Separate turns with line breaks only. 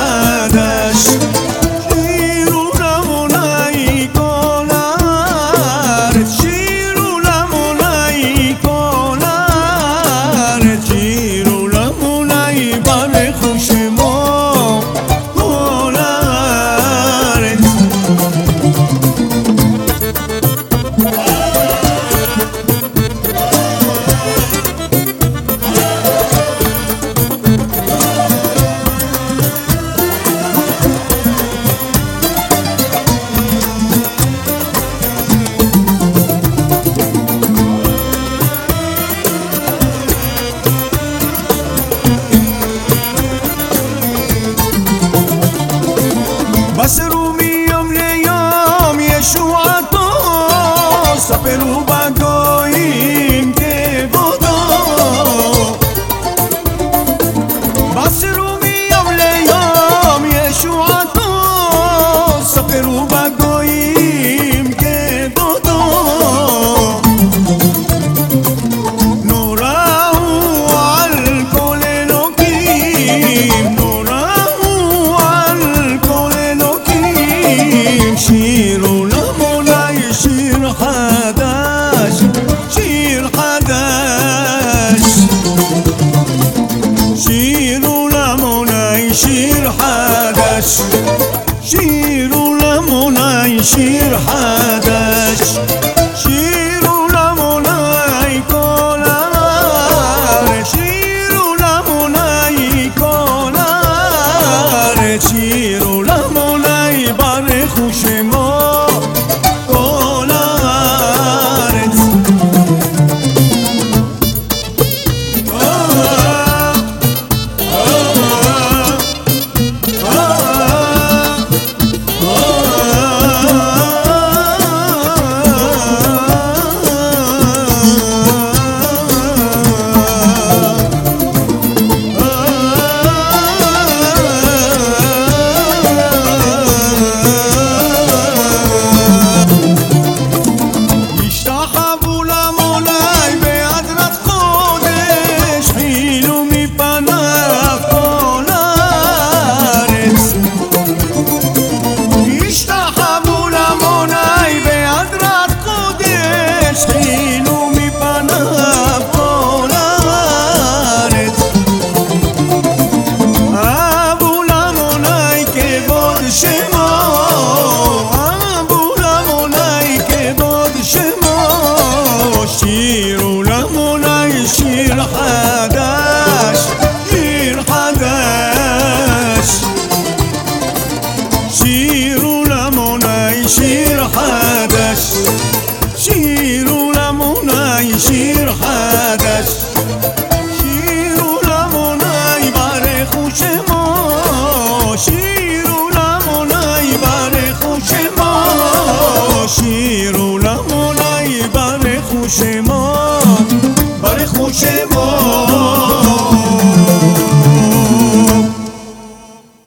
amarradas خسروا من يوم ليوم يا طول سبروا بقايم تبودو بصروا من يوم ليوم يشوع طول سبروا بقايم يشير ولا يشير شير حداش. شير ولا شير ولا حداش. شیر حدش. شیرونم ای بر خوش ما. شیرونم ای بر خوش ما. باره ای بر خوش ما. بر خوش ما.